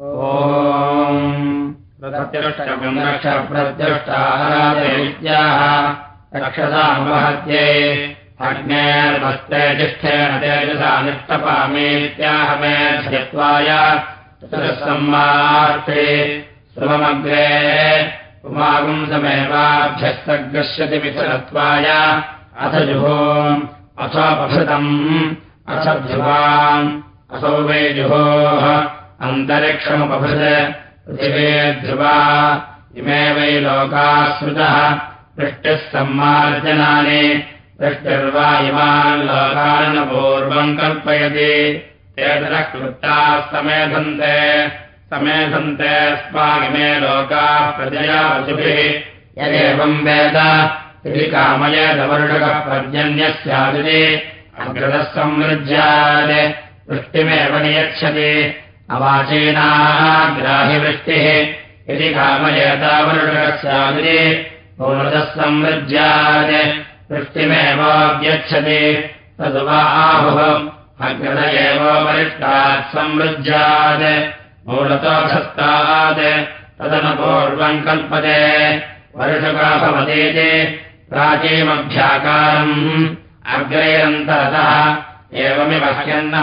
प्रत्यष्टप्रत्यष्टाराधविद्याः रक्षसामहत्ये अग्नेर्भस्ते तिष्ठेन तेजसा निष्टपामेत्याहमे ध्यत्वाय सम्मार्थे श्रममग्रे पुमागुंसमेवाभ्यस्तगस्यति विचरत्वाय अथ जुहोम् अथोपभृतम् अथ ध्रुवाम् असौ वै जुहोः अन्तरिक्षमुपभृत् पृथिवे ध्रुवा इमे वै लोकाः पृष्टिः सम्मार्जनानि पृष्टिर्वा इमान् लोकान् पूर्वम् कल्पयति तेतरः कृत्ताः समेधन्ते समेधन्ते स्मागिमे लोकाः प्रजया पशुभिः यदेवम् वेद इति कामयदवर्षकः पर्जन्यस्यादिति अग्रतः संवृज्यात् वृष्टिमेव नियच्छति अवाचीनाग्राहिवृष्टिः यदि कामयतावर्षकस्यादिति पूर्णतः संवृज्यात्। वृष्टिमेवाव्यच्छति। तदुवा आहुः। अग्रत एव वरिष्ठात् संवृज्यात्। मूलतोधस्तात् तदनुपूर्वम् कल्पते। वर्षका भवतीति प्राचीमभ्याकारम्। अग्रेरन्तरतः एवमिव ह्यन्न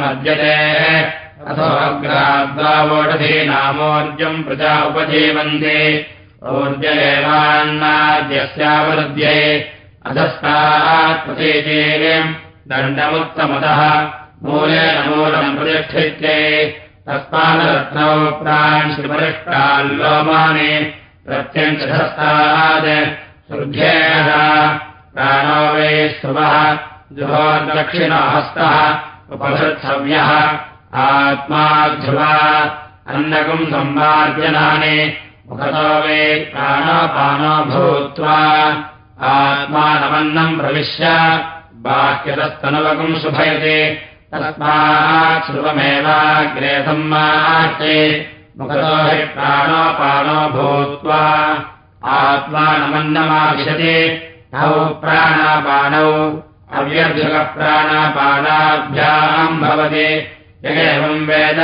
मद्यते अथो अग्राद्वावोषधीनामोर्जम् प्रजा उपजीवन्ति। ऊर्ज एवान्नाद्यस्यावरुध्ये अधस्तात् प्रतीचीम् दण्डमुत्तमतः मूलेन मूलम् प्रतिष्ठित्ये। तस्मानरत्नौ प्रांशिपरिष्टाल्लोमानि प्रत्यञ्चधस्तात् श्रुध्येः प्राणो वै स्तुवः जुहोर्दक्षिणो हस्तः उपभृत्सव्यः आत्मा ध्रुवा अन्नकम् सम्मार्जनानि मुखतो वै प्राणापानो भूत्वा आत्मानमन्नम् प्रविश्य बाह्यतस्तनुवकम् शुभयति तस्मात् श्रुवमेवाग्रे सम्मार्चे मुखतो हि प्राणोपानो भूत्वा आत्मानमन्नमाविशति तौ प्राणापानौ अव्यर्धकप्राणापानाभ्याम् भवति यगेवम् वेद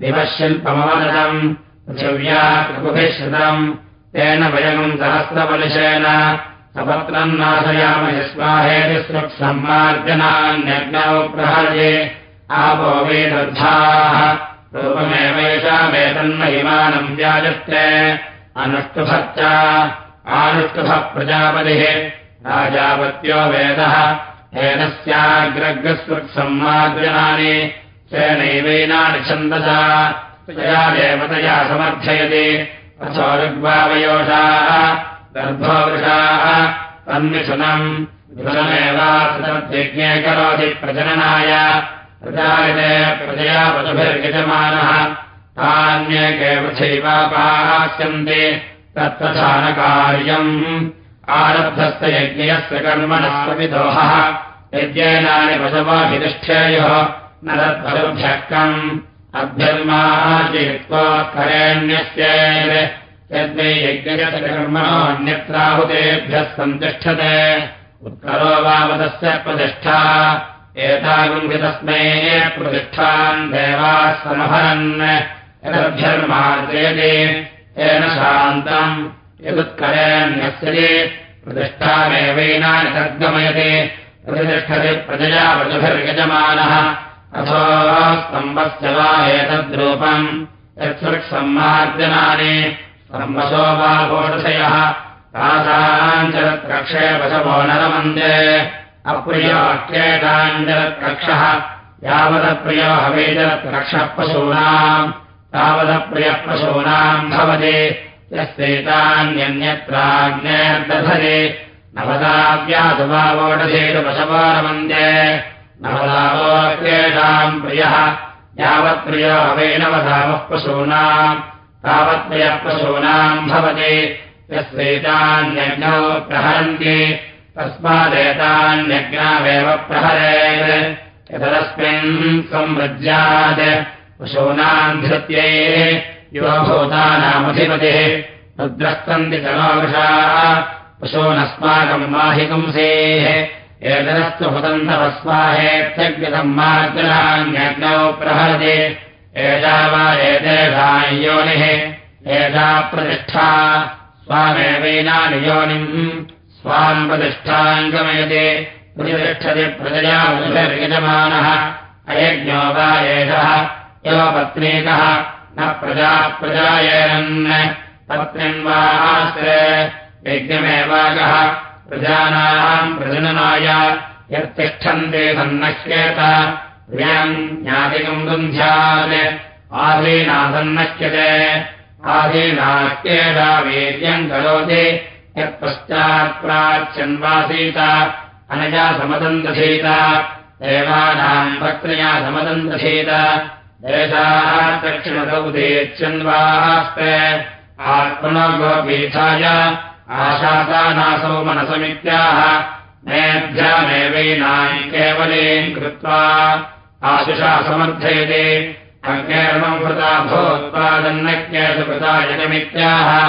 दिवशिल्पमवदतम् पृथिव्या प्रकुभिः श्रुतम्। तेन वयम् सहस्रपलिशेन सपत्रम् नाशयाम यस्माहेतिस्वक्सम्मार्जनान्यग्नौ प्रहजे आपो वेदर्थाः। रूपमेवेषामेतन्महिमानम् व्याजस्ते। अनुष्टुभश्च आनुष्टुभः प्रजापतिः। राजापत्यो वेदः। हेनस्याग्रग्रस्वक्सम्मार्जनानि तेनैवेनानि छन्दसा तया देवतया समर्थयति। अथो ऋग्वावयोषाः गर्भोवृषाः तन्मिथुनम् मिथुनमेवाज्ञे करोति प्रजननाय। प्रजायते प्रजया पशुभिर्यजमानः तान्येके पृथैवापास्यन्ति तत्प्रधानकार्यम् आरब्धस्य यज्ञस्य कर्मणः प्रविदोहः यज्ञेनानि पशवाभितिष्ठेयुः न अभ्यर्माचित्वात्करेण्यस्य यद्वै यज्ञस्य कर्मणोऽन्यत्राहुतेभ्यः सन्तिष्ठते। उत्करो वावदस्य प्रतिष्ठा। एतागुम्भितस्मै प्रतिष्ठान् देवाः समहरन् यदभ्यर्मार्जयति येन शान्तम्। यदुत्करेण्यस्य प्रतिष्ठामेवैनानि तद्गमयति प्रतिष्ठति प्रजया वचुभिर्यजमानः अथो स्तम्भस्य वा एतद्रूपम् यत्सृक्सम्मार्जनानि स्तम्भसो वा घोषयः तासाञ्चलत्रक्षे वशवो नरमन्दे। अप्रियोऽख्येताञ्जलत्रक्षः यावदप्रियो हवेजलत्रक्षः पशूनाम् तावदप्रियः पशूनाम् भवति यस्यैतान्यन्यत्राज्ञेर्दधति नवदाव्यासुभावोढधेतु पशवोरमन्दे नवदावोऽख्येषाम् प्रियः यावत्प्रियो हवेनवधावः पशूनाम् तावत्प्रियः पशूनाम् भवति। यस्यैतान्यज्ञौ प्रहरन्ति तस्मादेतान्यज्ञावेव प्रहरेत्। यतदस्मिन् संवृज्यात् पशूनाम् धृत्यै युवभूतानामधिपतिः तद्रस्तन्ति तनोवृषाः पशूनस्माकम् माहिपुंसेः एतदस्तु हुतन्तवस्माहेत्यग्निसम्मार्जनान्यग्नौ प्रहरति। एषा वा एतेषा योनिः। एषा प्रतिष्ठा स्वामेवैनानि योनिम्। स्वाम् प्रतिष्ठाम् गमयते। प्रतिष्ठति प्रजया अयज्ञो वा एषः। एव पत्नीकः। न प्रजा प्रजायेरन्। पत्नीम् वा यज्ञमेवागः प्रजानाम् प्रजननाय यत्तिष्ठन्ते सन्नश्येत प्रियम् ज्ञातिकम् गन्ध्यात् आधीनासन्नश्यते आधीनास्येता वीर्यम् करोति। यत्पश्चात् प्राच्यन्वासीत। अनया समदन्तसीत। देवानाम् पत्न्या समदन्तसीत। देशाः दक्षिणदौदेच्छन्वास्ते आत्मनो गोपीठाय आशासानासौ मनसमित्याह। मेऽभ्यामेवैनाम् केवलीम् कृत्वा आशिषा समर्थयते। अज्ञेर्मम् कृता भोत्पादन्नज्ञेषु कृता यजमित्याह।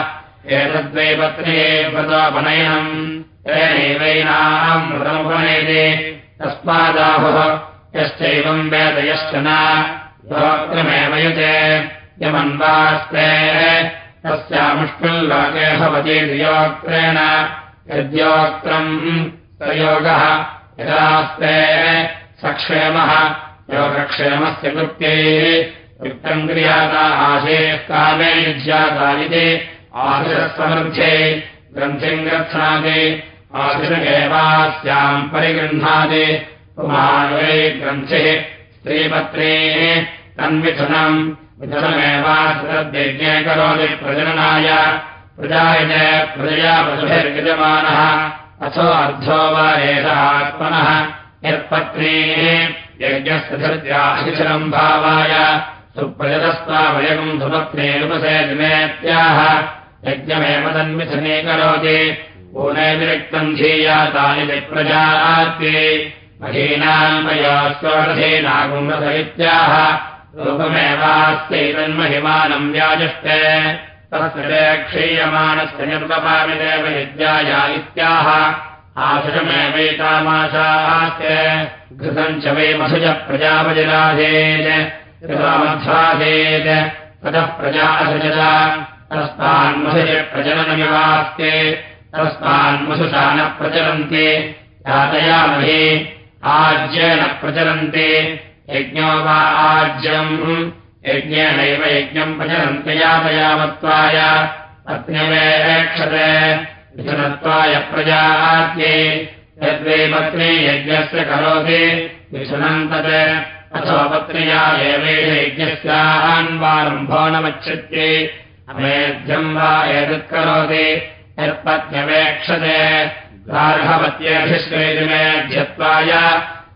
एतद्वै पत्नी व्रतोपनयनम् तेनैवैनाम् व्रतमुपनयते तस्मादाहुः यश्चैवम् वेदयश्च न। गोत्रमेव युते। यमन्वास्ते तस्यामुष्मिल्लोके भवति द्वियोक्त्रेण यद्योक्त्रम् प्रयोगः यदास्ते सक्षेमः। योगक्षेमस्य कृत्यैः युक्तम् क्रियाता आशेः कामे युज्याता इति आशिषसमृद्धे ग्रन्थिम् गच्छाति आशिषगेवास्याम् परिगृह्णाति। पुमान्वै ग्रन्थिः स्त्रीपत्रेः तन्मिथुनम् मिथुनमेवाश्रद्यज्ञे करोति प्रजननाय प्रजायज प्रजया पशुभिर्यजमानः अथो अर्थो वा एष आत्मनः यत्पत्नीः यज्ञस्य धृत्याशिशरम् भावाय सुप्रजतस्त्वावयगम् सुपत्नीरुपसेतिमेत्याह यज्ञमेव तन्मिथुनीकरोति पूनेतिरिक्तम् धीया तानि प्रजात्ये महीनाम् मया स्वरथेनागुम्रथ इत्याह रूपमेवास्त्यैतन्महिमानम् व्याजष्टे तस्य क्षीयमाणस्य निर्वपामिदेव यज्ञाया इत्याह। आशुषमेवैतामाशास्य घृतम् च वै मधुज प्रजापजराधेत् ततः प्रजा असृजत तस्मान्मधुज प्रजननमिवास्ते तस्मान्मधुषा न प्रचलन्ति यातयामहे आज्येन प्रचलन्ति यज्ञो वा आज्यम् यज्ञेनैव यज्ञम् प्रचलन्त्ययातयामत्वाय पत्न्यवेक्षते विशनत्वाय प्रजात्ये यद्वै पत्नी यज्ञस्य करोति विशनम् तत्। अथो पत्न्या एवैष यज्ञस्यान्वारम्भो नमच्छत्ये अमेध्यम् वा एतत्करोति यत्पत्न्यवेक्षते। गार्हवत्यभिश्वेदिमेध्यत्वाय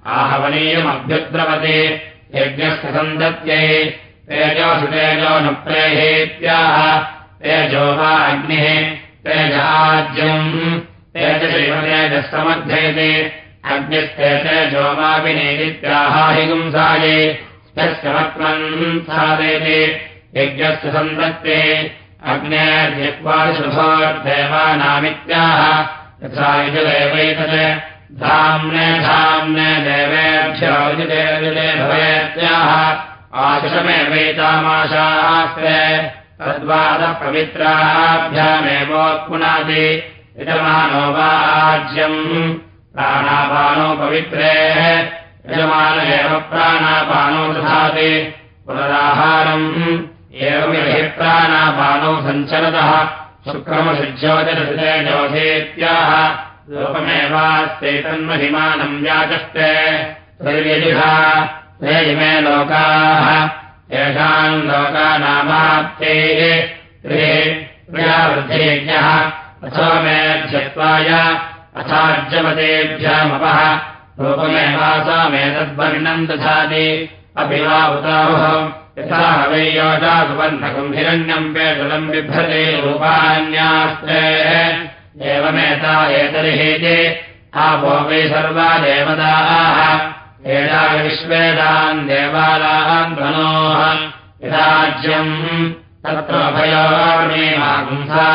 आहवनीयमभ्युद्रवते। यज्ञस्य सन्दत्यै तेजोषु तेजो न प्रेहेत्याह तेजो वा अग्निः तेजाज्यम् तेजशैव तेजः समर्थयते अग्निस्ते तेजो वापि नेदित्याहाहिगुंसाये यस्य मत्मन् साधयते यज्ञस्य सन्दत्ते। अग्नेर्यक्वादिशुभोर्देवानामित्याह यथा यजुदेवैतत् धाम्ने धाम्ने देवेभ्यो विजिते भवेत्याः आशिषमेवैतामाशास्ते तद्वादपवित्राभ्यामेवोत्पुनाति यजमानो वा आज्यम्। प्राणापानो पवित्रेः यजमान एव प्राणापानो दधाति। पुनराहारम् एवमिहि प्राणापानो सञ्चरतः। शुक्रमशुज्योतिरसिते ज्योतेत्याह रूपमेवास्तेतन्महिमानम् व्याचष्टे त्रिर्यजुषा ते इमे लोकाः। येषाम् लोकानामाप्तेः। प्रियावृद्धेज्ञः अथो मेध्यत्वाय अथार्जवतेभ्यामपः रूपमेवासामेतद्वर्णम् दधाति। अपि उताहुः यथा वै योजासुबन्धकम् हिरण्यम् पेतलम् बिभ्रते रूपान्यास्ते एवमेता एतर्हि आपो वै सर्वा देवताः। एता विश्वेदान् देवालान् धनोः। यदाज्यम् तत्र भयोर्मेमागुंसा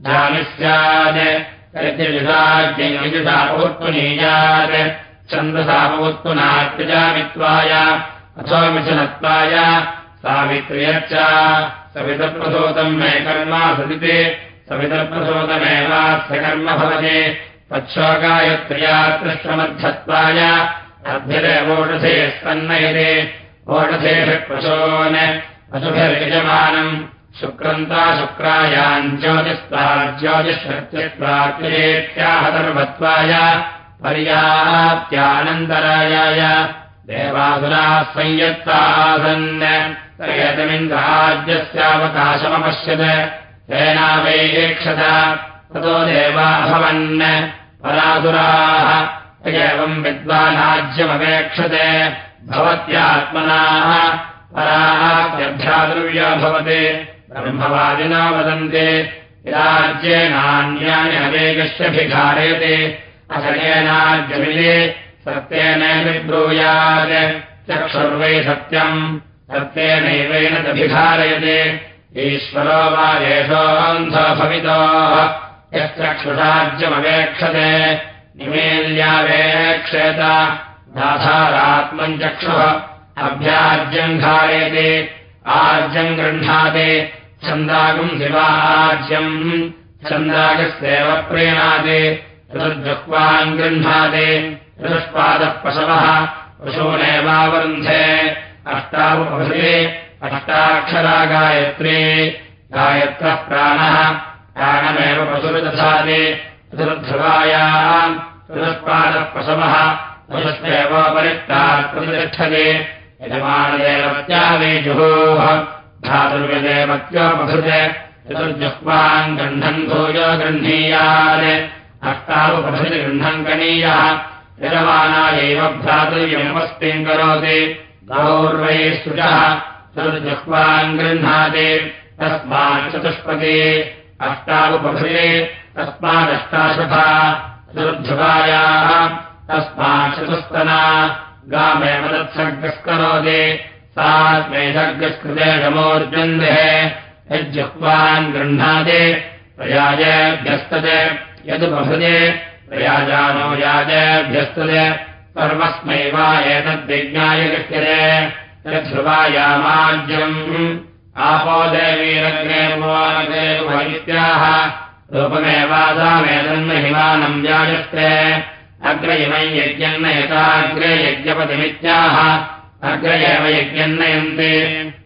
जामि स्यात् यजुषापूर्पुनीयात् छन्दसापूर्पुनात्यजामित्वाय अथो मिथुनत्वाय। सावित्र्यच्च सवितप्रसूतम् मे कर्मा सदिते सवितप्रसूतमेवास्य कर्म भवति। तच्छोकायत्र्या कृष्णमध्यत्वाय अभ्यदेवोषधे स्तन्नयते। ओषधेभिः पशून् पशुभिर्यजमानम्। शुक्रन्ता शुक्रायाम् ज्योतिस्त्वा ज्योतिष्प्रत्यस्त्वाक्रियेत्याहतर्वत्वाय पर्याप्त्यानन्तरायाय देवासुराः संयत्तासन् यतमिन्द्राज्यस्यावकाशमपश्यत् तेनावेक्षत ततो देवाभवन् परासुराः एवम् विद्वानाज्यमपेक्षते भवत्यात्मनाः परात्यभ्यादृव्या भवति ब्रह्मवादिना वदन्ति राज्येनान्यानि अवेगस्यभिघारयति असकेनाद्यमिले सत्येन विब्रूयात् चक्षुर्वै सत्यम् सत्येनैवेन तभिघारयते ईश्वरो वा एषोऽन्धो भवितोः यश्चक्षुषाज्यमवेक्षते निमेल्यावेक्षेत दाधारात्मम् चक्षुः अभ्याज्यम् घारयते आर्जम् गृह्णाते छन्दागम् शिवाज्यम् छन्दागस्येव प्रीणाति चतुर्जुह्वान् गृह्णाति चतुष्पादः पशवः पशूनेवावरुन्धे अष्टावभृते अष्टाक्षरा गायत्री गायत्रः प्राणः प्राणमेव पशुर्दधाति चतुर्ध्रुवायाम् चतुष्पादः पशवः पशुष्वेवोपरिष्टात् प्रतिष्ठते यजमानदेवत्यावेजुः धातुर्यदेवत्योपभृते चतुर्जुह्वान् गृह्णन् भूयो गृह्णीयात् अष्टावपभृति गृह्णम् कनीयः यजमानायैव भ्रातुर्यमस्मिन् करोति गौर्वै सुजः चतुर्जुह्वान् गृह्णाति। तस्मात् चतुष्पति अष्टावपभृते तस्मादष्टाशुभा चतुर्ध्रुवायाः तस्मात् चतुस्तना गामेव तत्सर्गस्करोति सा मे सर्गस्कृते शमोर्जन्देः यज्जुह्वान् गृह्णाति। प्रयाजेभ्यस्तते यदुपभृते। प्रयाजानो याजेभ्यस्तते। सर्वस्मै वा एतद्विज्ञाय गृह्यते यद्ध्रुवायामाज्यम् आपो देवीरग्नेत्याह रूपमेवासामेतन्न हिमानम् व्याजस्ते अग्र यज्ञन्न यथाग्रे यज्ञपतिमित्याह। अग्र एव यज्ञन्नयन्ति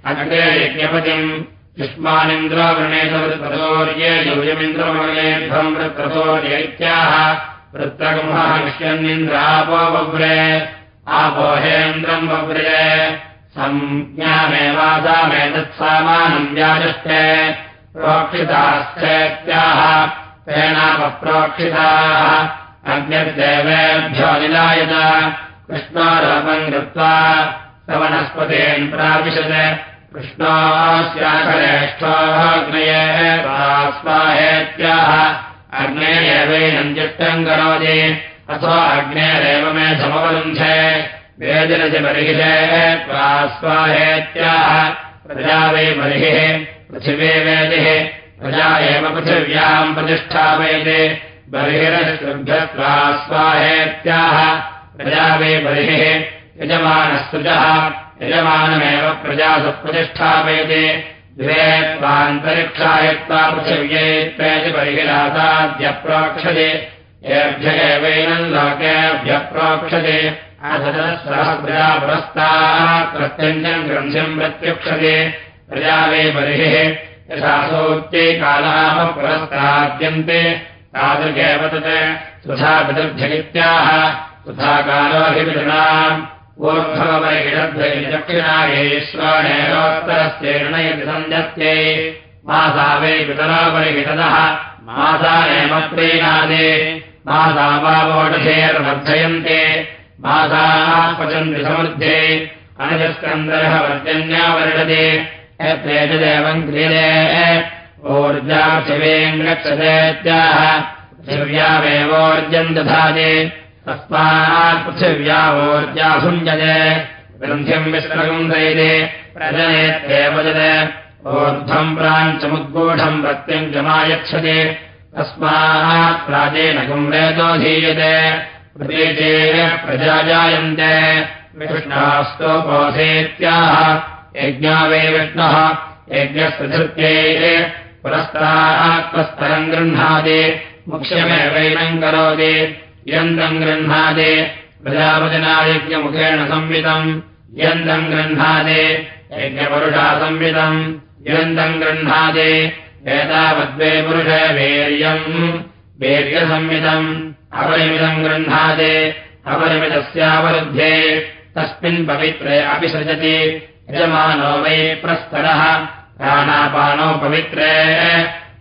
अग्रे यज्ञपतिम्। युष्मानिन्द्रो वृणेतवृत्तोर्ये यूयमिन्द्रमलेध्वम् वृत्रतोर्य इत्याह। वृत्रगुंहः विष्यन्निन्द्रापो बव्रे आपोहेन्द्रम् बव्रे संज्ञामेवासामेतत्सामानम् व्याजष्टे प्रोक्षिताश्चेत्याह तेनापप्रोक्षिताः। अग्निर्देवेभ्यो निलायत कृष्णोरोपम् कृत्वा सवनस्पतेन् प्राविशत्। कृष्णोऽस्याखरेष्ठोऽग्नये स्वाहेत्याह अग्ने एवैनम् चिष्टम् करोति। अथो अग्नेरेव मे समवरुन्धे वेदिनच बर्हिषे त्वा प्रजा वै बर्हिः पृथिवे वेदिः। प्रजा एव पृथिव्याम् प्रतिष्ठापयति। बर्हिरश्रुभ्यत्वा स्वाहेत्याह प्रजा वै बर्हिः यजमानस्तुजः। यजमानमेव प्रजासु प्रतिष्ठापयति। द्वे त्वान्तरिक्षायत्वा पृथिव्ये त्वेति बर्हिरासाद्यप्रोक्षते येभ्य एवैनम् लोकेभ्यप्रोक्षते। अधः प्रजा पुरस्तात् प्रत्यञ्जम् ग्रन्थिम् प्रत्युक्षते प्रजा वै बर्हिः यशासोक्त्यै कालाः पुरस्ताद्यन्ते तादृगेव तत् सुधा पितृभ्यगित्याह सुधाकालोऽभिनाम् ऊर्ध्वपरिहितद्वैदक्षिणायैश्वरेणोत्तरस्येर्णयति सञ्जत्यै मासा वै पितरोपरिहितदः मासानेम प्रीणादे मासा वावोषधेर्वर्धयन्ते मासाः पचन्ति समृद्धे अनजस्कन्दरः वर्जन्या वर्षते यत्रेतदेवम् क्रियते। ऊर्जा शिवेम् गच्छतेत्याह पृथिव्यामेवोर्जम् दधाति। तस्मात् पृथिव्यावोर्जा भुञ्जते। ग्रन्थिम् विश्रगम् प्रजनेत्येवजते ऊर्ध्वम् प्राञ्चमुद्गूढम् प्रत्यञ्चमायच्छति। तस्मात् प्राचेन कुम्रेतोधीयते प्रदेशे प्रजा जायन्ते विष्णास्तोपोधेत्याह यज्ञा वे विष्णुः। यज्ञस्य धृत्ये पुरस्तात्मस्तरम् गृह्णादि। मुख्यमेवैनम् करोति यन्तम् गृह्णादि। प्रजापतिनायज्ञमुखेन संवितम्। यन्तम् गृह्णादे। यज्ञपुरुषा संवितम्। यन्तम् गृह्णादे। एतावद्वे पुरुष वीर्यसंवितम्। अपरिमितम् गृह्णादे अपरिमितस्यावरुध्ये तस्मिन् पवित्रे अपि सृजति। यजमानो वै प्रस्तरः प्राणापानो पवित्रे।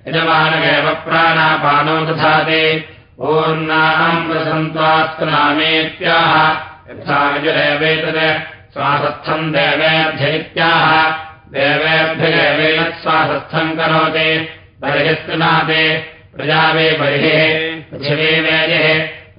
यजमानमेव प्राणापानो दधाति। पूर्णाम् प्रसन्त्वास्तनामेत्याह यथा यजुरेवेतत् स्वासस्थम् देवेभ्यैत्याह देवेभ्यगेवेन स्वासस्थम् करोति बर्हिस्तनाते प्रजा वे बर्हिः पृथिवी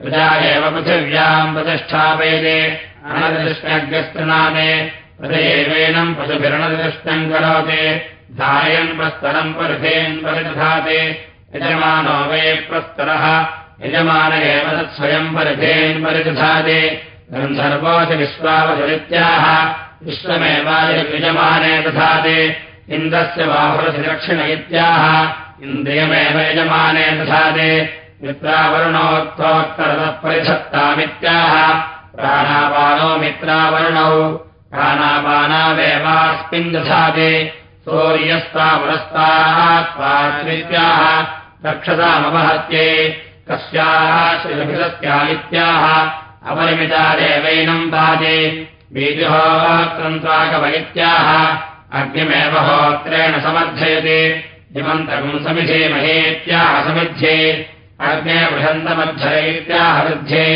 प्रजा एव पृथिव्याम् प्रतिष्ठापयते। अनदृष्ण्यग्रस्तनादे प्रदेवेनम् पशुभिरणदृष्टम् करोति। धारयन् प्रस्तरम् परिधेन् परिदधाते। यजमानो वे प्रस्तरः। यजमान एव तत्स्वयम् परिधेन् परिदधाते। सर्वोऽसि विश्वावसरित्याह विश्वमेवायजमाने दधाते। इन्द्रस्य बाहुरसि दक्षिण इत्याह इन्द्रियमेव यजमाने दधाते मित्रावरुणोत्तोत्तरतः परिधत्तामित्याह प्राणापानो मित्रावरुणौ। प्राणापानावेवास्मिन् दधाते। सूर्यस्ता पुरस्तात्त्वात्मित्याह रक्षसामवहत्ये। कस्याः श्रीभिदस्यामित्याह अपरिमिता देवैनम् पादे। बीजुहोत्रन्त्वाकवैत्याह अग्निमेव होत्रेण समर्थयति। हिमन्तकम् समिधे महेत्याह समिध्ये अग्ने बृहन्तमध्यैत्याह वृद्धे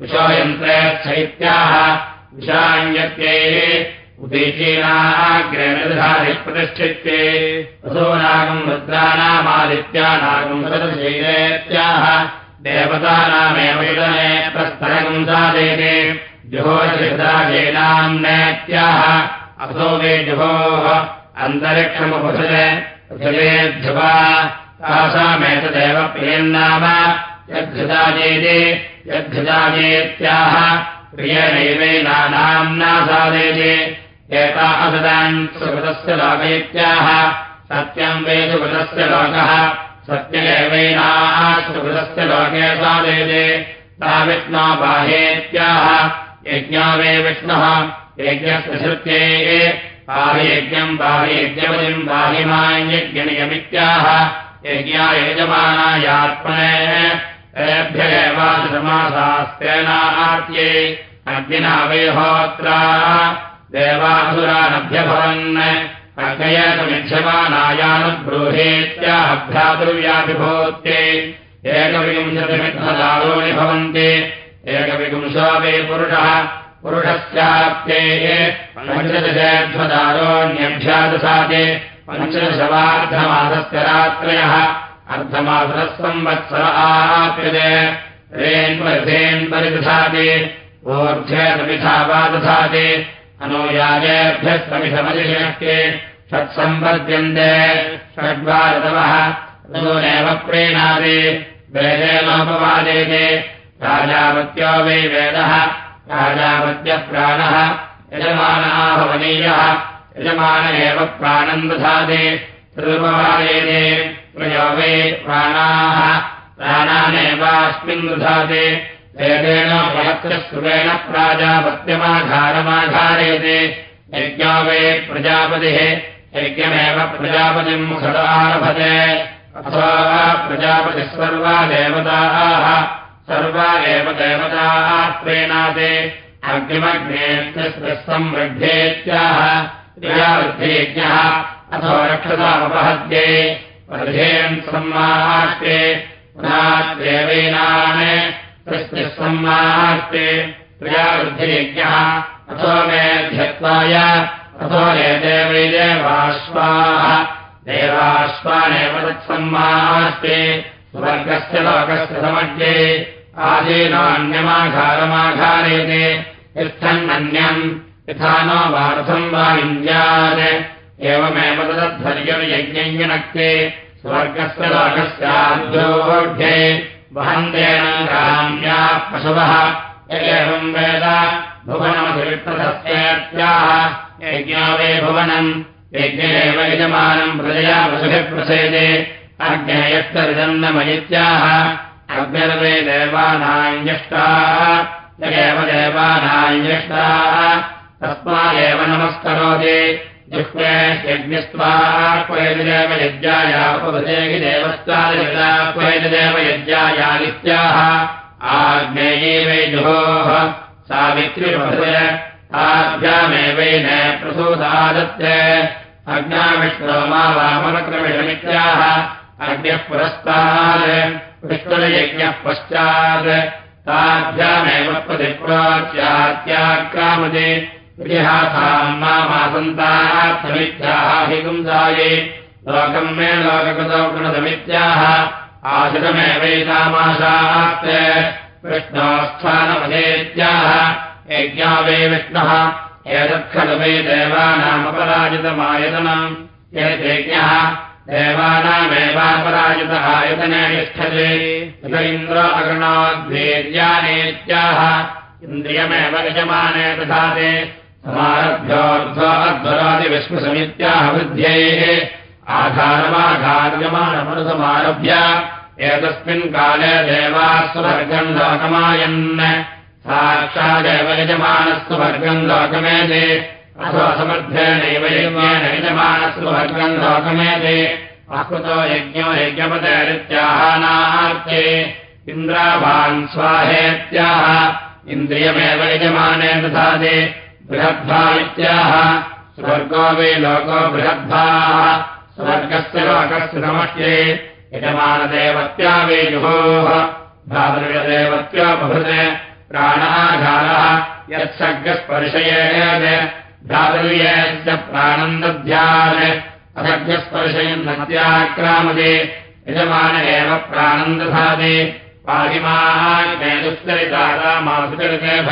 विषोयन्त्रेच्छैत्याह विषाण्यत्ये उदीचीनाग्रेणधारि प्रतिष्ठित्ये वसूनागम् रुद्राणामादित्यानागम् सदशैलेत्याह देवतानामेव युदने प्रस्तरकम् सादेते जुहोषिदाजेनाम्नेत्याह असो वे जुहोः अन्तरिक्षमुपसृज पृथिवेऽध्युवा तासामेतदेव प्रियन्नाम यद्धृताजेते यद्धृताजेत्याह प्रियनैवेनानाम्ना सादेते एता असदान् सुकृतस्य लोकयित्याह सत्यम् वे सुकृतस्य लोकः सत्यमेवैनाश्रुकृतस्य लोके सादेते। सा विष्णो बाहेत्याह, यज्ञो वे विष्णुः, यज्ञस्य बाहिमायज्ञनियमित्याह यज्ञा यजमानायात्मने तेभ्य एवासमासास्तेनार्त्ये अग्निना वेहोत्रा देवासुरानभ्यभवन् अग्नयतमिध्यमानायानुब्रूहेत्याभ्यातुर्व्याभिभूत्ये एकविंशतिमिद्धदारोणि भवन्ति। एकविपुंशो वे पुरुषः। पुरुषस्याप्ते पञ्चदशेध्वदारोण्यभ्यादसाते पञ्चदशवार्धमासस्य रात्रयः अर्धमासरः संवत्सर आप्यते रेन्वर्थेन्परिदधाते ऊर्ध्वेतमिथा वा दधाते अनोयाजेभ्यः समिधमतिशक्ये षट्सम्पद्यन्ते ऋतोनेव प्रीणादे वेदेनोपवादेते राजावत्यो वै वेदः राजावत्यः प्राणः यजमानः भवनीयः यजमान एव प्राणम् दधाते। त्रयो वै प्राणाः। प्राणानेवास्मिन् दधाते। वेदेन प्रयत्रस्रुवेण प्राजापत्यमाघारमाघारेते यज्ञो वे प्रजापतिः। यज्ञमेव प्रजापतिम् मुखदारभते अथवा प्रजापतिः सर्वा देवताः। सर्वा एव देवताः प्रेणाते अग्निमग्नेत्यस्य संवृद्धेत्याह क्रियावृद्धियज्ञः अथो रक्षतामपहद्ये वर्धेन् सम्माहाष्टे पुनः देवैनान् तस्य सम्माहाष्टे क्रियावृद्धियज्ञः अथो मेध्यत्वाय अथो ये देवै देवाश्वाः देवाश्वानेव तत्सम्माहाष्टे स्वर्गस्य लोकस्य समज्ये आदीनान्यमाघारमाघारेते। तिष्ठन्नन्यम् यथा नो वार्थम् वा विन्द्यात् एवमेव तदध्वर्ययज्ञञ्जनक्ते स्वर्गस्य लोकस्याद्योढ्ये वहन्तेन राम्याः पशवः। एवम् वेद। भुवनमधिप्रथस्यत्याह यज्ञो वे भुवनम् यज्ञेव यजमानम् प्रजया वसुभिप्रसेदे अग्नेयस्तरिदन्नमयित्याह अग्निर्वे देवानाञ्जष्टाः। एव देवानाञ्जष्टाः तस्मादेव नमस्करोति। जुह्वेष्यग्निस्त्वाक्वेदेव यज्ञाया उपभजेहि देवस्त्वादिताक्वेदेव यज्ञायादित्याह आग्नेयी वै जुहोः सावित्रिपभज ताभ्यामेवैन मासन्तार्थमित्याहिगुंसाये लोकम् मे लोककृतौ गुणसमित्याह आशितमेवैतामाशात् विष्णोस्थानमधेत्याह यज्ञा वे विष्णुः वै देवानामपराजितमायतनम् यज्ञः देवानामेवापराजित आयतने तिष्ठते इन्द्र अगणाद्वेद्यानेत्याह इन्द्रियमेव यजमाने दधाते समारभ्योऽध्वरादिविश्वसमित्याह वृद्ध्यैः आधारमाघार्यमाणमनुसमारभ्य एतस्मिन् काले देवास्वर्गम् लोकमायन्। साक्षादेव यजमानस्वर्गम् लोकमेते। अथो असमर्थ्येनैव यज्ञेन यजमानस्वर्गम् लोकमेते। अकृतो यज्ञो यज्ञपतेरित्याहानार्थे इन्द्राभान् स्वाहेत्याह इन्द्रियमेव यजमाने दधाति बृहद्भा इत्याह स्वर्गो वै लोको बृहद्भाः। स्वर्गस्य लोकस्य समष्टे। यजमानदेवत्या वै जुहोः। भ्रातृदेवत्या बभृते। प्राणाघारः यत्सर्गस्पर्शयेत् भ्रातृयश्च प्राणम् दध्यात्। असर्गस्पर्शयन् नत्याक्रामते। यजमान एव प्राणम् दधाति। पाहिमाग्ने दुष्करितारामासुचरिते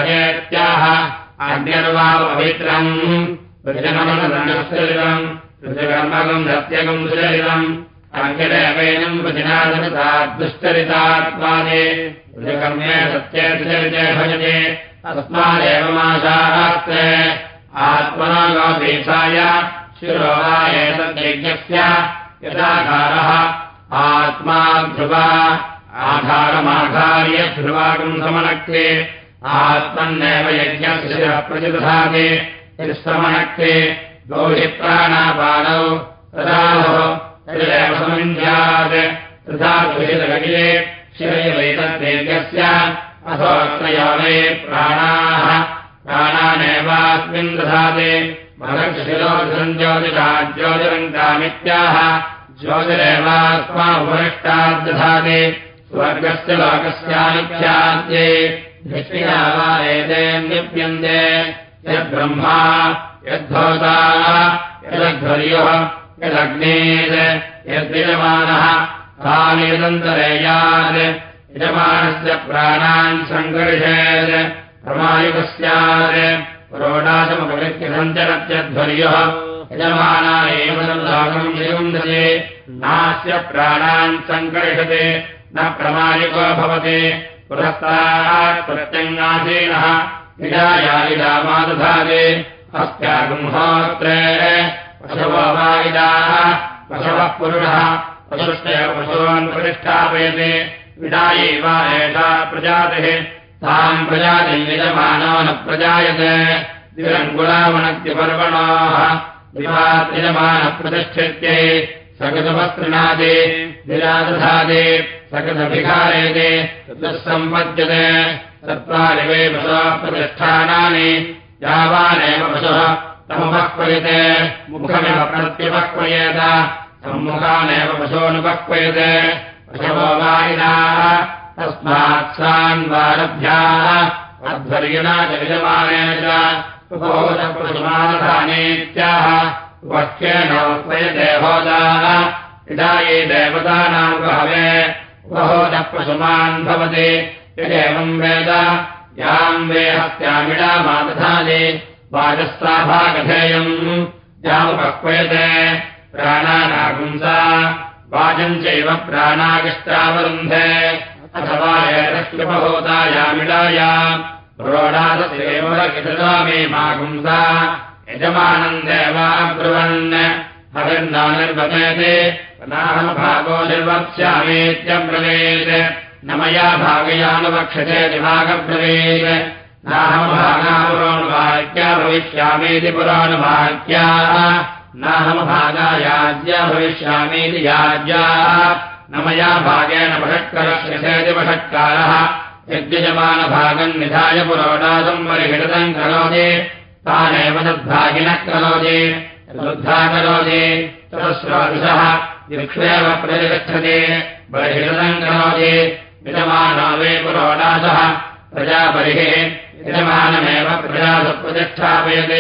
आज्ञर्वापवित्रम् वृजनमनदण्डश्चरितम् ऋजकर्मकम् सत्यकम् सुचरितम् अङ्गिरेवैनम् वृजनादनुताद्दुश्चरितात्मादे ऋजकर्मे सत्ये सुचरिते भजते। तस्मादेव माशास्ते आत्मना वा एतद्यज्ञस्य यदाकारः। आत्मा ध्रुवा। आधारमाधार्य ध्रुवाकम् समनक्ते आत्मन्नेव यज्ञस्य शिरः प्रतिदधाते यस्समनक्ते गौहि प्राणापानौ तदाहो तदेव समञ्ज्यात् तथा द्विषितगतिले शिरैवैतद्यज्ञस्य अथोऽत्रयो मे प्राणाः प्राणानेवास्मिन् दधाते ज्योतिरेवास्मा उपरिष्टाद्दधाते स्वर्गस्य लोकस्यामिख्याद्ये एते निप्यन्ते यद्ब्रह्मा यद्धोता यदध्वर्युः यद्यजमानः तानेदन्तरेयात् यजमानस्य प्राणान् सङ्घर्षेत् प्रमायुकस्यात् प्रोडाशमपरित्यसञ्चरत्यध्वर्युः यजमाना एव लोकम् निरुन्दते नास्य प्राणान् सङ्कर्षते न प्रमायुको भवति पुरस्तात् प्रत्यङ्गाधीनः इडायालिडामादधाते अस्यागृह्होत्रे पशवो वा इडाः पशवः पुरुषः पशुश्चैव पशून् प्रतिष्ठापयते विडायै वा एषा प्रजातिः ताम् प्रजातिम् यजमानो न प्रजायते द्विरङ्गुलावणक्तिपर्वणोः दिवाद्यजमानप्रतिष्ठित्यै सकतवस्तृणादे निरादधादे प्रकृतभिकारयते ततः सम्पद्यते तत्प्राणिवे पशुः प्रतिष्ठानानि। यावानेव पशुः तमुपक्वयते। मुखमिव प्रत्यपक्वयेत। सम्मुखानेव पशोऽनुपक्वयते पशवो वायिनाः तस्मात्सान्वारभ्याः बहवे उपहोदः पशुमान् भवति यदेवम् वेद याम् वे हस्त्यामिडामादधाने वाजस्ताभागधेयम् यामुपक्वयते। प्राणानागुंसा वाजम् चैव प्राणागिष्टावरुन्धे अथवा एतस्युपहोतायामिडाया मे मागुंसा यजमानम् देवाब्रुवन् हविर्ना निर्वमेते भागो निर्वक्ष्यामेत्यब्रवेत् न मया भागयानुवक्षते भागब्रवेत् नाहमभागापुरोणुवाक्या भविष्यामीति पुराणुवाक्या नाहमभागायाज्या भविष्यामीति याज्या न मया भागेन वषत्करस्यसेति वषत्कारः यद्यजमानभागम् निधाय पुरोडासम् परिहितम् करोति। तानेव तद्भागिनः करोति। करोति ततस्वादृशः दिक्षेव प्रतिगच्छति करोति यजमानो वे पुरोडासः प्रजापरिः यजमानमेव प्रजासु प्रतिष्ठापयते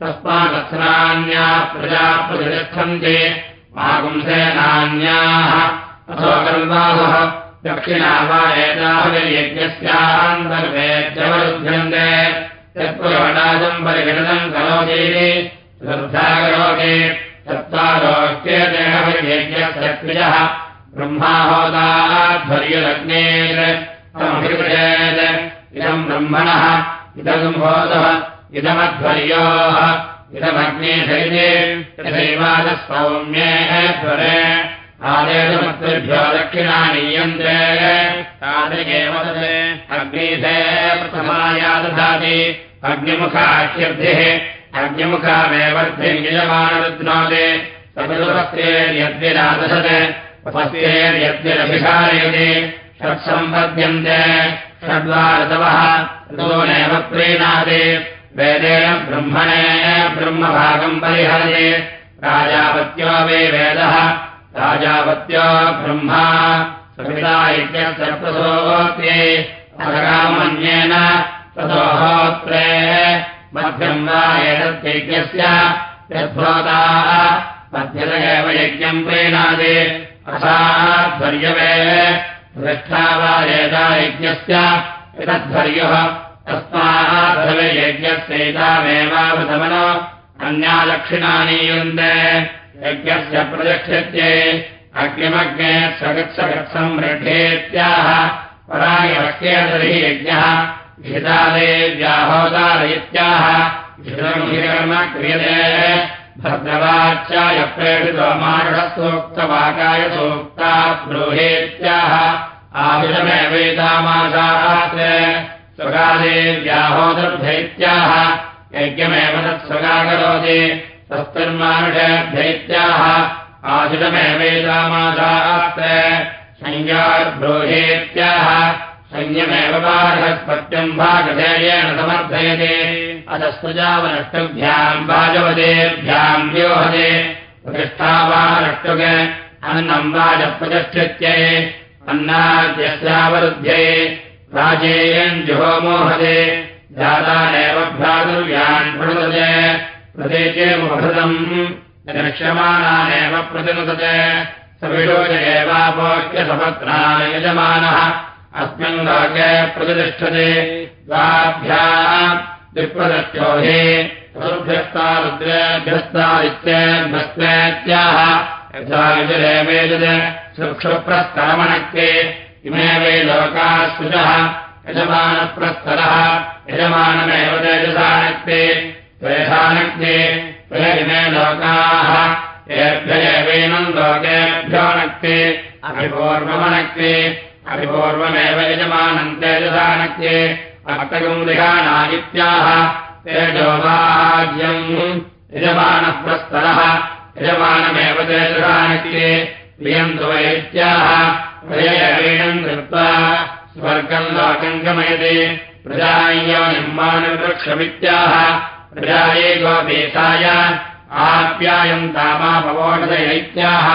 तस्मादत्सनान्याः प्रजा प्रतिष्ठन्ति मागुंसेनान्याः अथो कल्वासः दक्षिणा वा एताभिर्यज्ञस्यान्तर्वेद्यवरुध्यन्ते यत्पुरवडाजम् परिगणनम् करोति श्रद्धा करोति चत्वारोक्तेजः ब्रह्मा होदाध्वर्यरग्नेर्तमभिवृषेत् इदम् ब्रह्मणः इदम् होदः, इदमध्वर्योः। इदमग्नेशैले तथैवादः सौम्येध्वरे आदेशमत्रिभ्यो दक्षिणानीयन्ते तादृगेव तत् अग्नीशे प्रथमाया दधाति। अग्निमुखामेवर्धियमानरुद्नोति सदुपस्त्रेर्यद्विरादशते उपस्त्रेर्यद्विरभिषारयति षट्सम्पद्यन्ते षड्वा ऋतवः ऋतोनेव प्रीणाति वेदेन ब्रह्मणे ब्रह्मभागम् परिहरति राजापत्यो वे वेदः राजापत्यो ब्रह्मा सविता इत्यस्य प्रसोत्ये अगामन्येन ततोहोत्रे मध्यम् वा एतद्यज्ञस्य यद्भवताः मध्यत एव यज्ञम् प्रीणाति असाध्वर्यवे। पृष्ठा वा एता यज्ञस्य एतध्वर्यः तस्माद्धवे यज्ञस्यैतामेवावृतमनो अन्यालक्षिणानीयुन्ते यज्ञस्य प्रतिष्ठत्ये अग्निमग्ने स्वगत्सगत्सम् मृढेत्याह परायवक्येतर्हि यज्ञः षितादेव्याहोदारयित्याह षितर्म क्रियते। भद्रवाच्याय प्रेषितो माषसूक्तवाकाय सूक्ता ब्रूहेत्याह आविषमेवैतामाशात् स्वगादेव्याहोदर्भैत्याह यज्ञमेव तत्स्वगा करोति तस्मिन्मानुषेभ्यैत्याह आशिषमेवैतामाशात् संज्ञार्ब्रूहेत्याह संयमेव बाधस्पत्यम् भागधेयेन समर्थयते। अतस्तुजावनष्टुभ्याम् वाजवदेभ्याम् व्योहते। प्रतिष्ठावानष्टुग अन्नम् वाजप्रतिष्ठित्यै अन्नाद्यस्यावरुध्ये राजेयम् जुहोमोहते जातानेव भ्रातुर्यान् प्रणुदते प्रदेशेमुभृतम् रक्ष्यमाणानेव प्रतिनुदते। सविषोज एवापोक्यसपत्नाय यजमानः अस्मिन् लोके प्रतिष्ठते। द्वाभ्याम् द्विप्रदत्यो हि चतुर्भ्यस्ता रुद्रेभ्यस्ता इत्येभ्यस्तेत्याह यथा सुक्षुप्रस्तरमणक्ते इमे वै लोकाः सुजः यजमानप्रस्तरः यजमानमेव तेजसानक्ते। त्वेषानक्ते त्वे इमे लोकाः। येभ्य एवैनम् लोकेभ्यो नक्ते अभिपूर्वमनक्ते अभिपूर्वमेव यजमानम् तेजसानक्ते अक्तगम् लिहानादित्याः तेजोवाज्यम् यजमानः प्रस्तरः यजमानमेव तेजसानक्ते प्रियम् तु वैत्याः प्रयवीणम् कृत्वा स्वर्गम् लोकम् गमयति प्रजाय्यो प्रजाये गोपेताय आप्यायम् तामापवोषधयैत्याह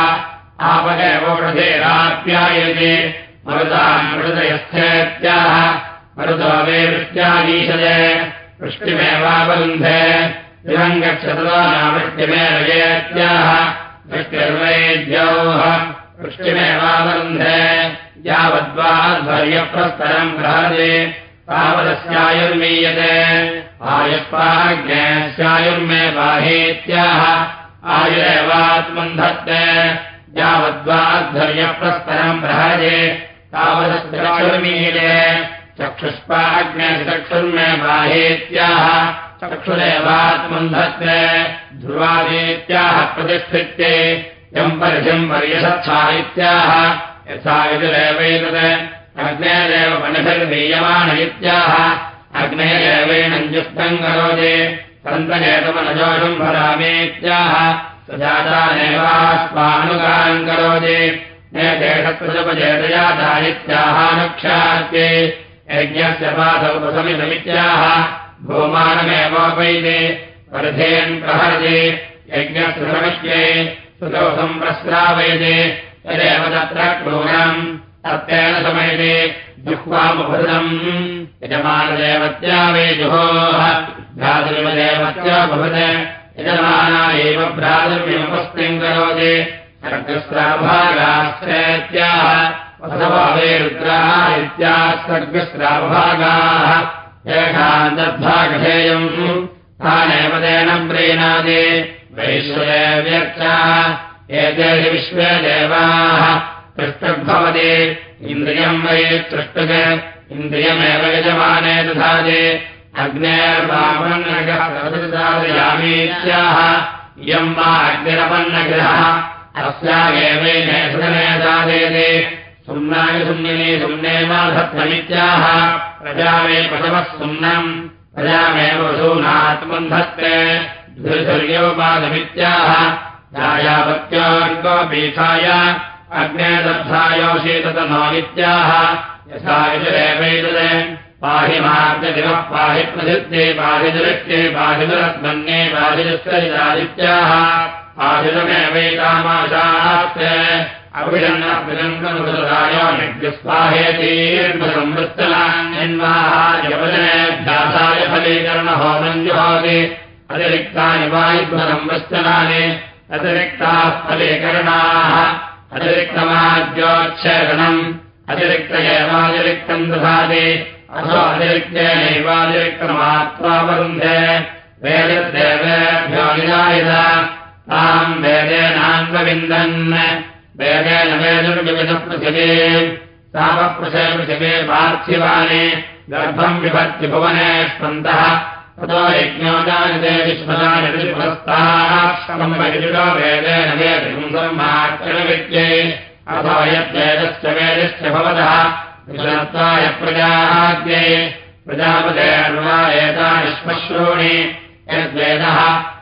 आपगवोषधेराप्यायते मरुताम् मृदयस्थेत्याह मरुतो वे वृष्ट्यादीशते वृष्टिमेवावरुन्धे। इदम् गच्छतो नावृष्टिमेव येत्याह वृष्टिर्वैद्योः। वृष्टिमेवावरुन्धे। यावद्वाध्वर्यप्रस्तरम् गृहते तावदस्यायुर्मीयते। आयुष्पाज्ञस्यायुर्मे बाहेत्याह आयुरेवात्मन्धत्ते। यावद्वाध्वर्यप्रस्तरम् बृहते तावदस्यायुर्मीयते चक्षुष्पाग्ने चक्षुर्मे बाहेत्याह। चक्षुरेवात्मन्धत्वे ध्रुवादेत्याह प्रतिष्ठित्ये। यम् परिधिम् पर्यसत्सा इत्याह। यथा विदुरेवैतत् अग्नेरेव वनिभिर्मीयमान इत्याह। अग्नेरेवैनञ्जुष्टम् करोति। सन्तनेतमनजोषम् भरामेत्याह सजातानेवास्मानुगानम् करोति नेतेषत्वजपजेतयाता इत्याहानुक्षात्ये यज्ञस्य पादौपसमिदमित्याह भूमानमेवोपैते। परिधेन् प्रहरति। यज्ञस्य समित्ये सुतौ सम्प्रस्रावयते। तदेव तत्र क्रूरम्। तत्तेन समयते। जुह्वामुभृतम् यजमानदेवत्या वै जुहोः भ्रातृमदेवत्या भवत् यजमाना एव करोति। सर्गस्राभागाश्चेत्याह अथवा वे रुद्राः इत्याः एकान्तद्भागधेयम् तानेव तेन प्रीणादि एते विश्वे देवाः पृष्टग्भवति इन्द्रियम् वै तृष्टुग इन्द्रियमेव यजमाने दधाति अग्नेर्वामन्नगयामीत्याह इयम् वा अग्निरपन्नगृहः अस्यामेवैने सुदने दादयते सुम्नाय सुम्निने सुम्ने माधत्वमित्याह प्रजा मे पशवः सुम्नम्। प्रजामेव वसूनात्मन्धत्ते धुर्योपादमित्याह जायावत्योर्गोपीठाय अग्ने दग्धायोषीततनोमित्याह यथा यजुरेवैतदे पाहि मार्गदिवः पाहि प्रसिद्धे, पाहि दृष्टे पाहि दुरत्मन्ये, पाहि पाहिदमेवैतामाशात् अविषन्नस्पाहेतीर्मसंवृत्तनान्यन्वाहायवजनेभ्यासाय फलीकरणहोमम् जुहोति अतिरिक्तानि वायुध्वसंवृत्तनानि अतिरिक्ताः फलीकरणाः। अतिरिक्तमाद्योच्छेदनम् अतिरिक्त एवातिरिक्तम् दधाति। अथो अतिरिक्तेनैवातिरिक्तमात्मावरुन्धे वेददेवेभ्यो निरायत ताम् वेदेनान्वविन्दन् वेदेन वेदुर्विविधपृथिवे। सामपृशे पृथिवे पार्थिवानि। गर्भम् विभर्ति भुवने स्पन्दः। ततो यज्ञोदानिते विश्वदानि पुरस्ताश्रमम् वैजुषो वेदेन वेदपुंसम्माक्षणविद्ये अथो यद्वेदश्च वेदश्च भवतः। श्मश्रूणि। यद्वेदः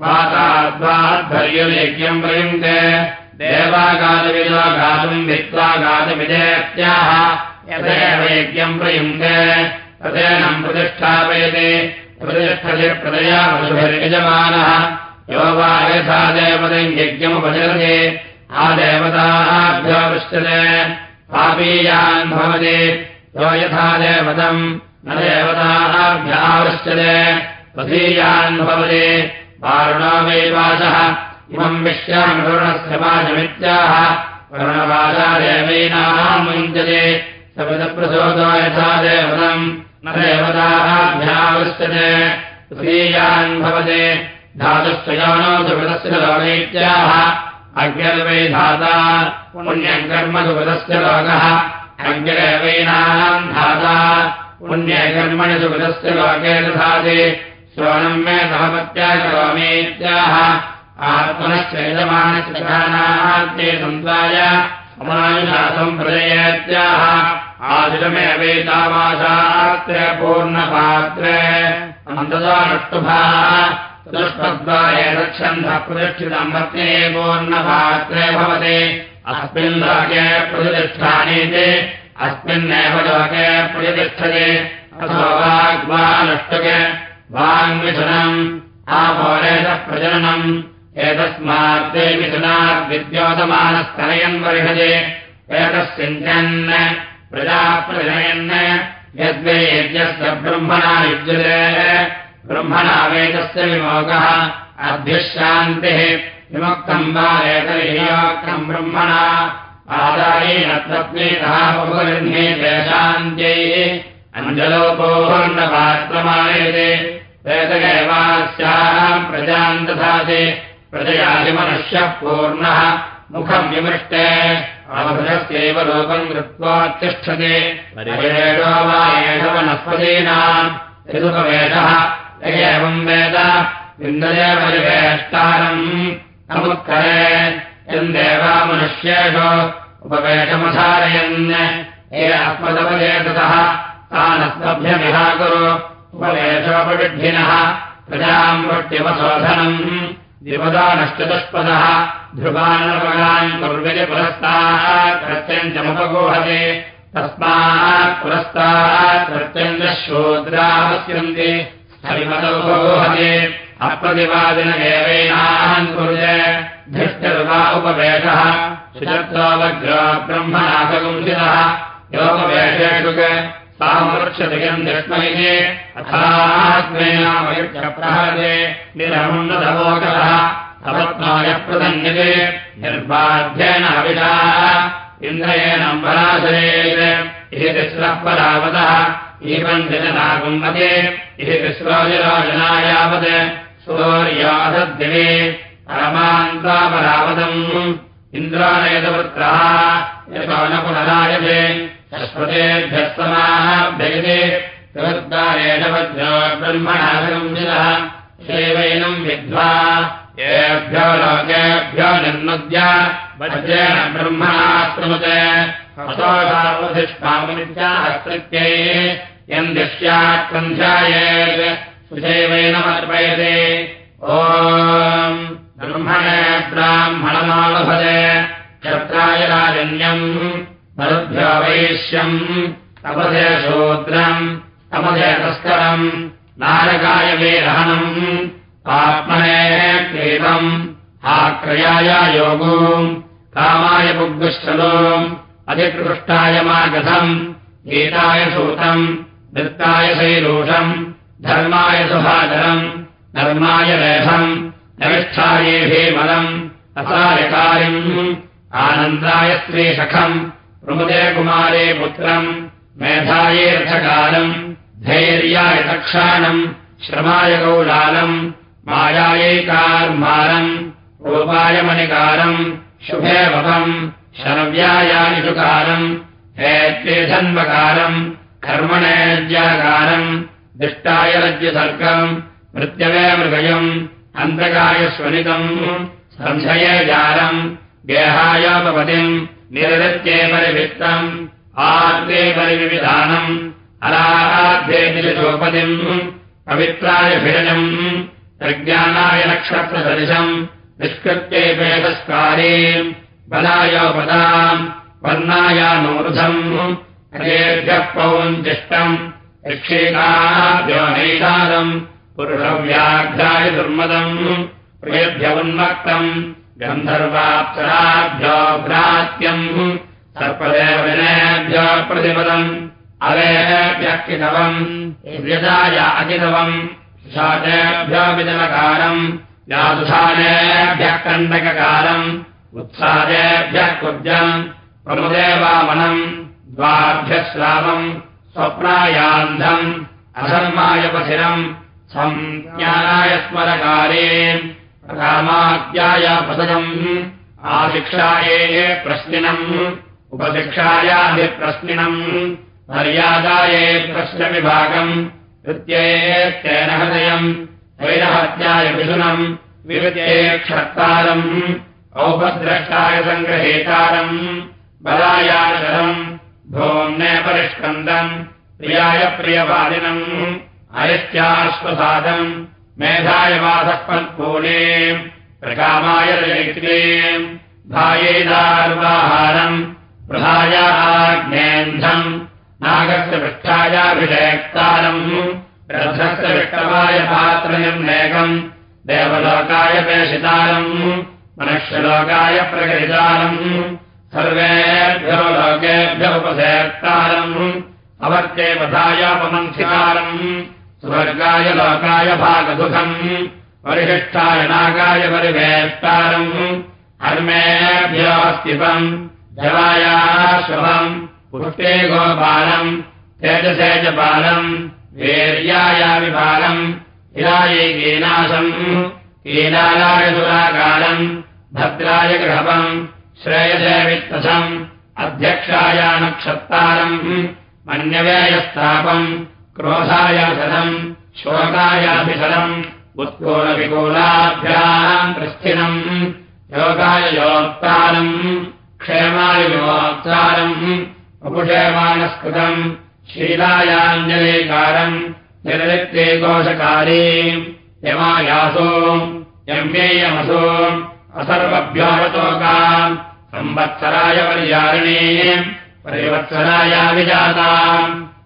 वाताध्वाध्वर्ययज्ञम् प्रयुङ्क्ते। देवागातविदो गातुम् भित्त्वा गातमिदेत्याह यज्ञम् प्रयुङ्क्ते। तदेनम् प्रतिष्ठापयते। प्रतिष्ठति प्रदया वसुभिर्यजमानः यो वा यथा देवतम् यज्ञमुपचरते आदेवताभ्यो पृष्यते पापीयान् भवति। यो यथा देवतम् न देवताभ्यावृश्यते वधीयान् भवति वारुणो वै वाचः इमम् विश्याम् वरुणस्य वाचमित्याह। वरुणवाचादेवैनाम् मुञ्चते सपदप्रसोदो यथा देवतम् न देवताभ्यावृश्यते तृतीयान् भवति। धातुश्चयानो सुकृतस्य लोकैत्याह। अग्निर्वै धाता पुण्यम् कर्म सुकृतस्य लोकः। अग्निरेवैनाम् धाता। पुण्यकर्मणि सुकृतस्य लोके दधाति श्रवणम् मे सहपत्या करोमीत्याह आत्मनश्चैतमानश्चकानार्ते सन्ताय समायुधासम् प्रजयत्याह। आदिलमे वेदावासात्रे पूर्णपात्रे। अन्तदानुष्टुभाः चतुष्पद्वाये रक्षन्धः प्रतिष्ठितम् पत्ने पूर्णपात्रे भवति। अस्मिन् लोके प्रतिष्ठानीति अस्मिन्नेव लोके प्रतिष्ठते। अथवा वाग्वानुष्टुके। वाङ्मिथुनम् आपोरेतः प्रजननम्। एतस्मात्ते मिथुनाद्विद्योतमानस्तनयन् वर्षते एतस्सिञ्चन् प्रजाप्रजनयन् यद्वै यज्ञस्य ब्रह्मणा युज्यते। ब्रह्मणा वेदस्य विमोकः अभ्युशान्तिः विमुक्तम् वा एतयोक्तम् ब्रह्मणा। आदायेन तत्त्वेतः बहुगृह्णे शान्त्यै अञ्जलोपोर्णपात्रमायते वेदगैवास्याम् प्रजाम् दधाति। प्रजयादिमनुष्यः पूर्णः। मुखम् विमृष्टे। अवभृतस्यैव लोकम् कृत्वा वनस्पतीनाम्। यदुपवेदः। एवम् वेद। विन्दय परिवेष्टारम् अमुत्करे यन्देवा मनुष्येषु उपवेशमधारयन्। ये अस्मदपदेततः तानस्मभ्यमिहाकुरु उपवेशोपविड्ढिनः प्रजाम् वृष्ट्यवशोधनम् द्विपदानश्चतुष्पदः ध्रुवानपगान् कुर्वति पुरस्तात् प्रत्यञ्चमुपगोहते तस्मात् पुरस्तात् प्रत्यञ्च शूद्रावस्यन्ति हरिमतोपगोहते अप्रतिपादिन एवैनाहम् कुर्य धृष्टरुवा उपवेशः। शुचत्वावग्रो ब्रह्मनाथगुंसितः। योगवेषेषु निर्बाध्येन अविषाः इन्द्रयेण पराशरेत् इति तिस्रः परावतः जननागुम्मते इति तिस्रोजराजनायावत् सूर्यासद्दिवे परमान्तापरावतम् इन्द्रानयतवृत्रः यतो न पुनरायते त्रिवृत्तारेण वज्रो ब्रह्मणागम्यः सेवैनम् विद्वा येभ्यो लोकेभ्यो निर्नुद्य वज्रेण ब्रह्मणाश्रमते हतोषावधिष्ठामुनित्याहस्कृत्यै यम् दृश्यात् सन्ध्यायेत् सुसेवैनमर्पयते ॐ ब्रह्मणे ब्राह्मणमालभते क्षत्राय राजन्यम् मरुभ्यो वैश्यम् तपसे शूद्रम् तपसे तस्करम् नारकाय वेरहणम् आत्मने क्रीतम् आक्रयाय योगोम् कामाय पुग्गुश्चलोम् अधिकृष्टाय मागधम् गीताय सूतम् नृत्ताय शैलोषम् धर्माय सुभाधरम् धर्माय लेभम् नविष्ठाये भीमलम् असायकारिम् आनन्दाय स्त्रीशखम् प्रमुदे कुमारे पुत्रम् मेधाये रथकालम् धैर्याय तक्षाणम् श्रमाय गौलालम् मायायैकार्मारम् रूपाय मणिकारम् शुभे भवम् शरव्यायानिषुकारम् हेत्वेधन्वकारम् कर्मणेज्याकारम् दिष्टाय रज्यसर्गम् मृत्यवे मृगयम् अन्तकाय स्वनितम् संशये जारम् गेहायोपपतिम् निरृत्ये परिवित्तम् आर्ते परिविधानम् अराराध्येतिशोपतिम् पवित्राय भिरजम् प्रज्ञानाय नक्षत्रसदृशम् निष्कृत्ये वेदस्कारे बलायोपदाम् वर्णायानूर्धम् हरेभ्यः पौञ्जिष्टम् यक्षेकाभ्यो नैषादम् पुरुषव्याघ्राय दुर्मदम् प्रियभ्य उन्मक्तम् गन्धर्वाप्सराभ्यो भ्रात्यम् सर्पदेवजनेभ्यो प्रतिपदम् अवेभ्यः कितवम् व्यदाय अकितवम् शाचेभ्यो विजलकारम् यादुधानेभ्यः कण्डककारम् उत्साहेभ्यः कुब्जम् प्रमुदेवामनम् द्वाभ्यः श्रावम् स्वप्नायान्धम् अधर्माय पथिरम् संज्ञानाय स्मरकारे रामात्याय पदजम् आशिक्षाये प्रश्निनम् उपशिक्षायाभिप्रश्निनम् मर्यादाये प्रश्नविभागम् तृत्येत्तेन हृदयम् वैरहत्याय विशुनम् विवृत्ये क्षत्तारम् औपद्रष्टाय सङ्ग्रहेतारम् बलायानकरम् भोम्ने परिष्कन्दम् प्रियाय प्रियवादिनम् अयश्चाश्वसादम् मेधाय वासःपल्पूणे प्रकामाय रजयित्रे भायेदार्वाहारम् प्रधाय आग्नेन्धम् नागस्य पृष्ठायाभिषेक्तारम् रथस्य विष्टवाय पात्रयम् नेकम् देवलोकाय पेषितारम् मनुष्यलोकाय प्रकटितारम् सर्वेभ्यो लोकेभ्य उपसेक्तारम् अवर्ते वधायोपमन्थिकारम् स्वर्गाय लोकाय भागदुःखम्। परिशिष्टाय नागाय परिवेष्टारम्। हर्मेभ्योऽस्तिपम्। जवायाश्वम् पुष्टे गोपालम्। तेजसेजपालम् वीर्यायाविपालम् हिरायै कीनाशम्। कीलालाय सुराकालम् भद्राय गृहपम्। श्रेयसे वित्तसम्। अध्यक्षाय नक्षत्तारम् मन्यवेयस्तापम् क्रोधायासनम् शोकायाभिसलम् उत्कोलविकोलाभ्याम् प्रस्थिनम् योगाय योक्तारम् क्षेमाय योक्तारम् वपुषेमानस्कृतम् शीलायाञ्जलीकारम् निर्लिप्ते कोशकारी यमायासो यम्येयमसो असर्वभ्योऽवतोका संवत्सराय पर्यारिणे परिवत्सरायाभिजाता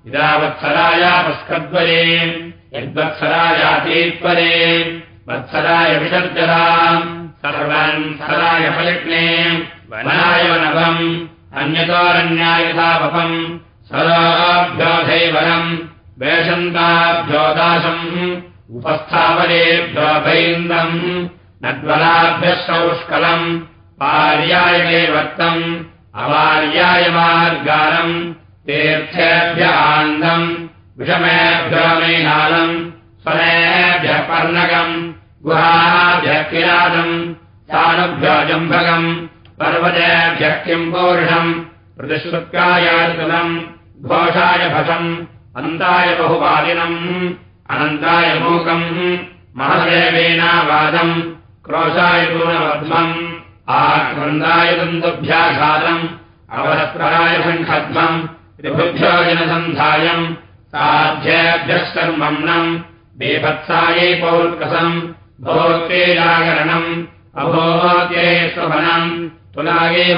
इदावत्सरायापस्कद्वरे यद्वत्सरायातीत्वरे वत्सराय विसर्जरा सर्वान् सराय फलिग्ने वनाय वनवम् अन्यतोरन्यायतापम् सराभ्योधैवरम् वेषन्ताभ्योदाशम् उपस्थावनेभ्यो भैन्दम् नद्वलाभ्यः सौष्कलम् पार्याय वर्तम् अवार्याय मार्गारम् तीर्थेभ्य स्वनेभ्यः पर्णकम् गुहाभ्यः किरातम् सानुभ्यो जम्भगम् पर्वतेभ्यः किम् पौरुषम् प्रतिश्रुत्कायार्तुलम् घोषाय भसम् अन्ताय बहुवादिनम् अनन्ताय मूकम् महदेवेनावादम् क्रोशाय पूर्णवध्मम् आक्रन्दाय दन्तुभ्याघातम् अवरत्राय सङ्खध्वम् त्रिभुभ्यो जनसन्धायम् साध्येभ्यः कर्मम्नम् बेभत्सायै पौर्कसम् भोक्ते जागरणम् अभोगे स्वभनम्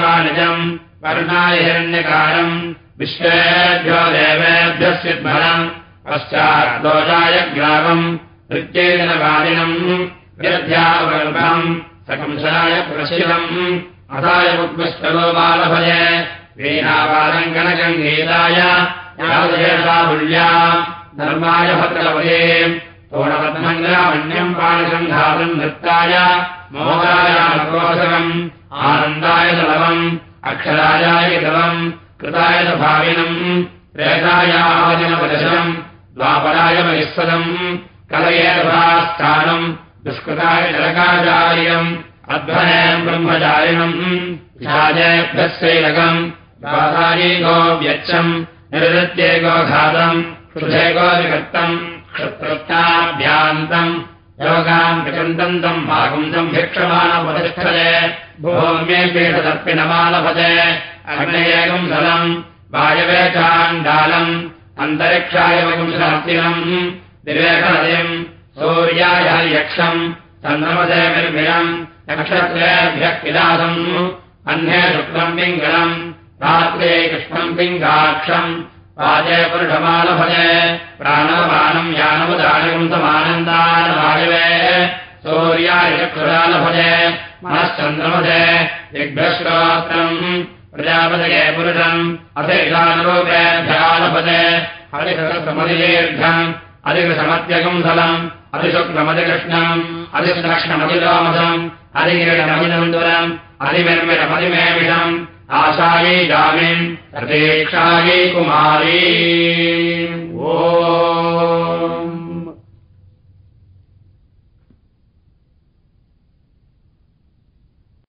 वानिजम् कर्णाय हिरण्यकारम् विश्वेभ्यो देवेभ्यः सिद्भरम् पश्चाद्दोषाय ग्रामम् नृत्येजनवादिनम् व्यध्यावल्पम् सकंसाय प्रशिलम् अथाय मुद्मश्चलो बालभय वीणापालम् कनकम् धर्माय भद्रपदे तोणपद्मङ्गलामण्यम् पाणसङ्घातम् नृत्ताय मोदायाकोसकम् आनन्दाय दलवम् अक्षरायाय दलम् कृताय भाविनम् प्रेतायाजनपदशम् द्वापराय महिस्वदम् कलयेदभास्थानम् दुष्कृताय जलकाचार्यम् अध्वनयम् ब्रह्मचारिणम् विषाजेभ्यः शैलकम् द्वासारी गो व्यच्छम् निरृत्ये गोघातम् क्षुधे गोविकर्तम् क्षत्रत्ताभ्यान्तम् योगाम् विचन्दन्तम् भागुन्दम् भिक्षमाणपतिष्ठले भूम्ये पीठदर्पिणमालभते अग्नयेकम् धलम् वायवे चाण्डालम् अन्तरिक्षाय वपुंसहस्तिनम् विवेकनदयम् सूर्याय यक्षम् चन्द्रमसे निर्मिलम् नक्षत्रेभ्यः किलासम् अह्ने शुक्लम् पिङ्गलम् रात्रे कृष्णम् पिङ्गाक्षम् प्राणवमानम् यानमुदानम् समानन्दानवायवे सूर्याय चक्षुरालभजे मनश्चन्द्रमसे दिग्भ्यश्रोत्रम् प्रजापतये पुरुषम् अथिषानुरूपेभ्यालभते हरिसमधिदीर्घम् अधिकृशमत्यगुंसलम् अधिशुक्लमधिकृष्णम् अधिष्णमधिलोमसम् अधिगिरिणमधिनन्दुरम् अधिमिर्मिरमधिमेमिषम् आशायै जामिन् प्रतीक्षायै कुमारी। ओ।